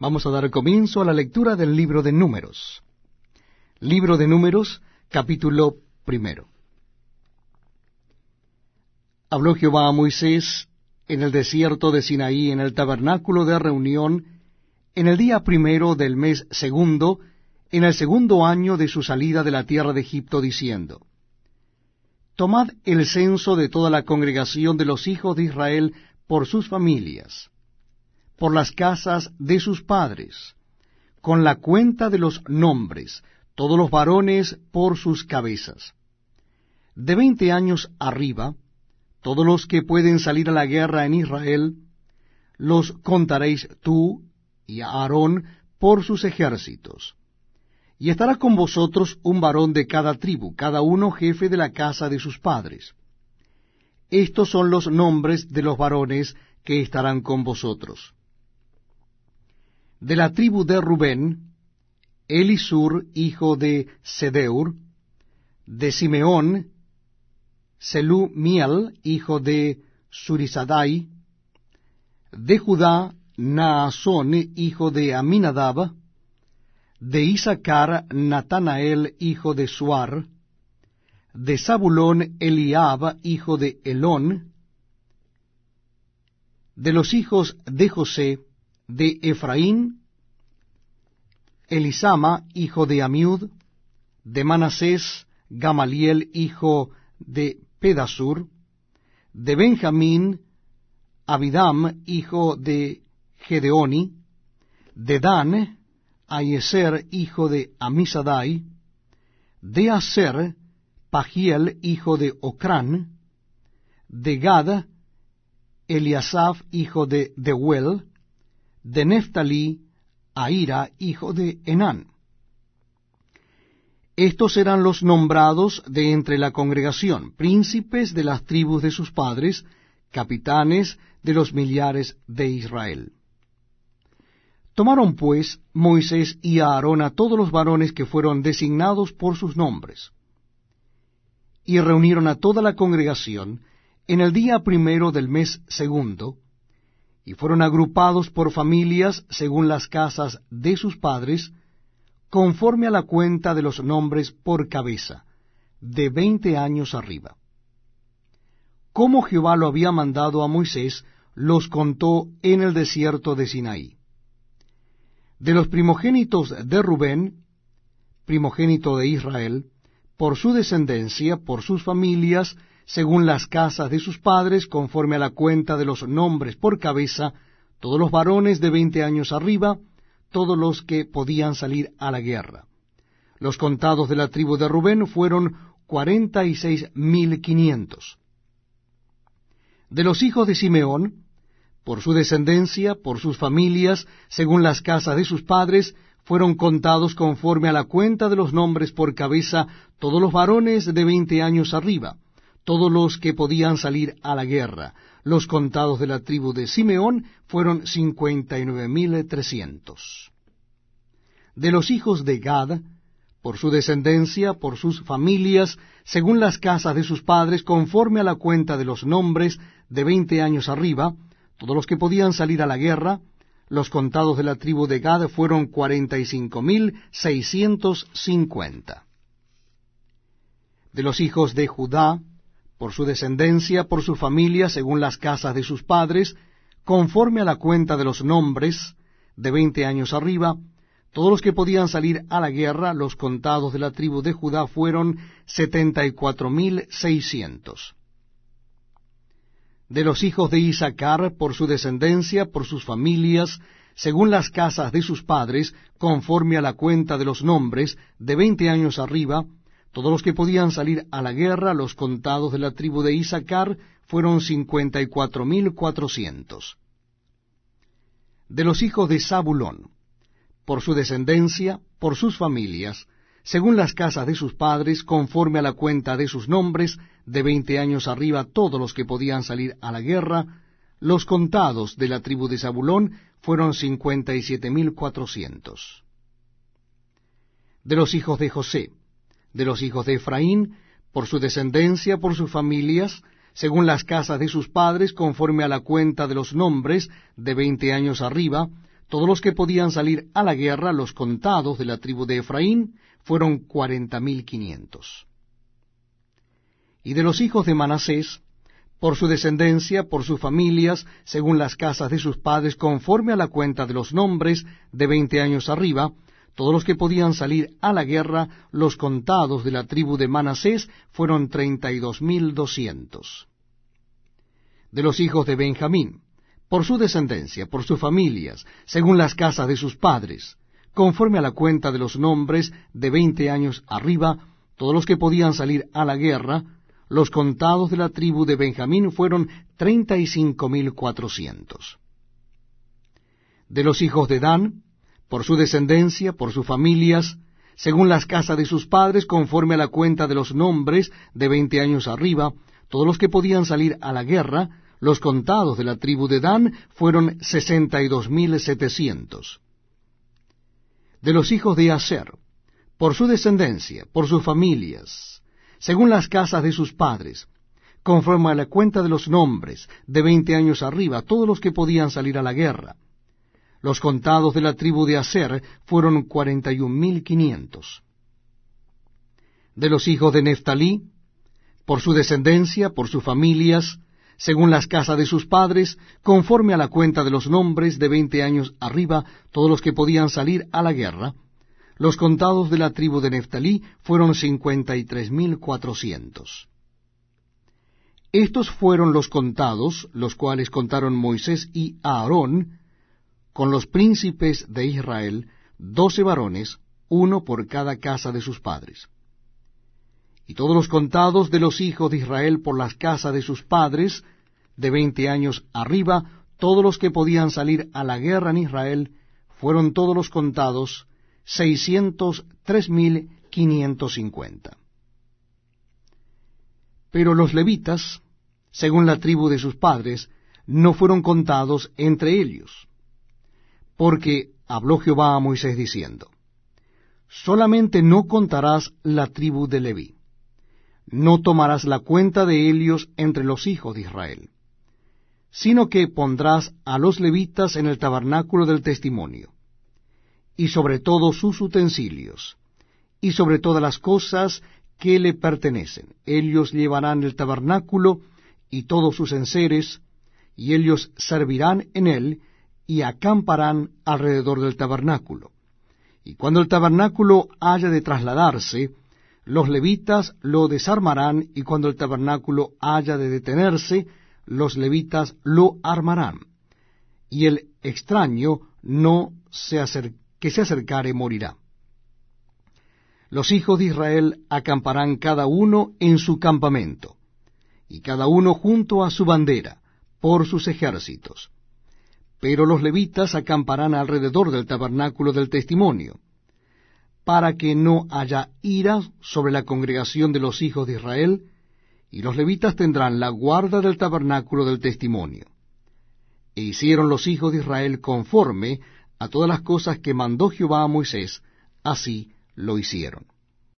Vamos a dar comienzo a la lectura del libro de Números. Libro de Números, capítulo primero. Habló Jehová a Moisés en el desierto de Sinaí, en el tabernáculo de reunión, en el día primero del mes segundo, en el segundo año de su salida de la tierra de Egipto, diciendo, Tomad el censo de toda la congregación de los hijos de Israel por sus familias, por las casas de sus padres, con la cuenta de los nombres, todos los varones por sus cabezas. De veinte años arriba, todos los que pueden salir a la guerra en Israel, los contaréis tú y Aarón por sus ejércitos. Y estará con vosotros un varón de cada tribu, cada uno jefe de la casa de sus padres. Estos son los nombres de los varones que estarán con vosotros. De la tribu de Rubén, Elisur, hijo de Sedeur, de Simeón, Miel, hijo de Surisadai, de Judá, Naasón, hijo de Aminadab, de Isaacar, Natanael, hijo de Suar, de Zabulón, Eliab, hijo de Elón, de los hijos de José, de Efraín, Elisama, hijo de Amiud, de Manasés, Gamaliel, hijo de Pedasur, de Benjamín, Abidam, hijo de Gedeoni, de Dan, Ayeser, hijo de Amisadai, de Aser, Pagiel, hijo de Ocrán, de Gad, Eliasaf, hijo de Deuel, de Neftalí, Aira, hijo de Enán. Estos eran los nombrados de entre la congregación, príncipes de las tribus de sus padres, capitanes de los millares de Israel. Tomaron pues Moisés y Aarón a todos los varones que fueron designados por sus nombres, y reunieron a toda la congregación en el día primero del mes segundo, y fueron agrupados por familias según las casas de sus padres, conforme a la cuenta de los nombres por cabeza, de veinte años arriba. Como Jehová lo había mandado a Moisés, los contó en el desierto de Sinaí. De los primogénitos de Rubén, primogénito de Israel, por su descendencia, por sus familias, según las casas de sus padres, conforme a la cuenta de los nombres por cabeza, todos los varones de veinte años arriba, todos los que podían salir a la guerra. Los contados de la tribu de Rubén fueron cuarenta y seis mil quinientos. De los hijos de Simeón, por su descendencia, por sus familias, según las casas de sus padres, fueron contados conforme a la cuenta de los nombres por cabeza todos los varones de veinte años arriba, todos los que podían salir a la guerra. Los contados de la tribu de Simeón fueron cincuenta y nueve mil trescientos. De los hijos de Gad, por su descendencia, por sus familias, según las casas de sus padres, conforme a la cuenta de los nombres de veinte años arriba, todos los que podían salir a la guerra, los contados de la tribu de Gad fueron cuarenta y cinco mil seiscientos cincuenta. De los hijos de Judá, por su descendencia, por su familia, según las casas de sus padres, conforme a la cuenta de los nombres, de veinte años arriba, todos los que podían salir a la guerra, los contados de la tribu de Judá fueron setenta y cuatro mil seiscientos. De los hijos de Isaacar por su descendencia, por sus familias, según las casas de sus padres, conforme a la cuenta de los nombres, de veinte años arriba, todos los que podían salir a la guerra, los contados de la tribu de Isaacar, fueron cincuenta y cuatro mil cuatrocientos. De los hijos de Zabulón, por su descendencia, por sus familias, según las casas de sus padres, conforme a la cuenta de sus nombres, de veinte años arriba, todos los que podían salir a la guerra, los contados de la tribu de Zabulón fueron cincuenta y siete mil cuatrocientos. De los hijos de José, de los hijos de Efraín, por su descendencia, por sus familias, según las casas de sus padres, conforme a la cuenta de los nombres, de veinte años arriba, todos los que podían salir a la guerra, los contados de la tribu de Efraín, fueron cuarenta mil quinientos. Y de los hijos de Manasés, por su descendencia, por sus familias, según las casas de sus padres, conforme a la cuenta de los nombres, de veinte años arriba, todos los que podían salir a la guerra, los contados de la tribu de Manasés, fueron treinta y dos mil doscientos. De los hijos de Benjamín, por su descendencia, por sus familias, según las casas de sus padres, conforme a la cuenta de los nombres, de veinte años arriba, todos los que podían salir a la guerra, los contados de la tribu de Benjamín fueron treinta y cinco mil cuatrocientos. De los hijos de Dan, por su descendencia, por sus familias, según las casas de sus padres, conforme a la cuenta de los nombres de veinte años arriba, todos los que podían salir a la guerra, los contados de la tribu de Dan fueron sesenta y dos mil setecientos. De los hijos de Aser, por su descendencia, por sus familias, según las casas de sus padres, conforme a la cuenta de los nombres, de veinte años arriba, todos los que podían salir a la guerra. Los contados de la tribu de Aser fueron cuarenta y un mil quinientos. De los hijos de Neftalí, por su descendencia, por sus familias, según las casas de sus padres, conforme a la cuenta de los nombres de veinte años arriba, todos los que podían salir a la guerra, los contados de la tribu de Neftalí fueron cincuenta y tres mil cuatrocientos. Estos fueron los contados, los cuales contaron Moisés y Aarón, con los príncipes de Israel, doce varones, uno por cada casa de sus padres. Y todos los contados de los hijos de Israel por las casas de sus padres, de veinte años arriba, todos los que podían salir a la guerra en Israel, fueron todos los contados, seiscientos tres mil quinientos cincuenta. Pero los levitas, según la tribu de sus padres, no fueron contados entre ellos, porque habló Jehová a Moisés diciendo, Solamente no contarás la tribu de Leví, no tomarás la cuenta de ellos entre los hijos de Israel, sino que pondrás a los levitas en el tabernáculo del testimonio y sobre todos sus utensilios, y sobre todas las cosas que le pertenecen. Ellos llevarán el tabernáculo y todos sus enseres, y ellos servirán en él, y acamparán alrededor del tabernáculo. Y cuando el tabernáculo haya de trasladarse, los levitas lo desarmarán, y cuando el tabernáculo haya de detenerse, los levitas lo armarán. Y el extraño no se que se acercare morirá. Los hijos de Israel acamparán cada uno en su campamento, y cada uno junto a su bandera, por sus ejércitos. Pero los levitas acamparán alrededor del tabernáculo del testimonio, para que no haya ira sobre la congregación de los hijos de Israel, y los levitas tendrán la guarda del tabernáculo del testimonio. E hicieron los hijos de Israel conforme a todas las cosas que mandó Jehová a Moisés, así lo hicieron.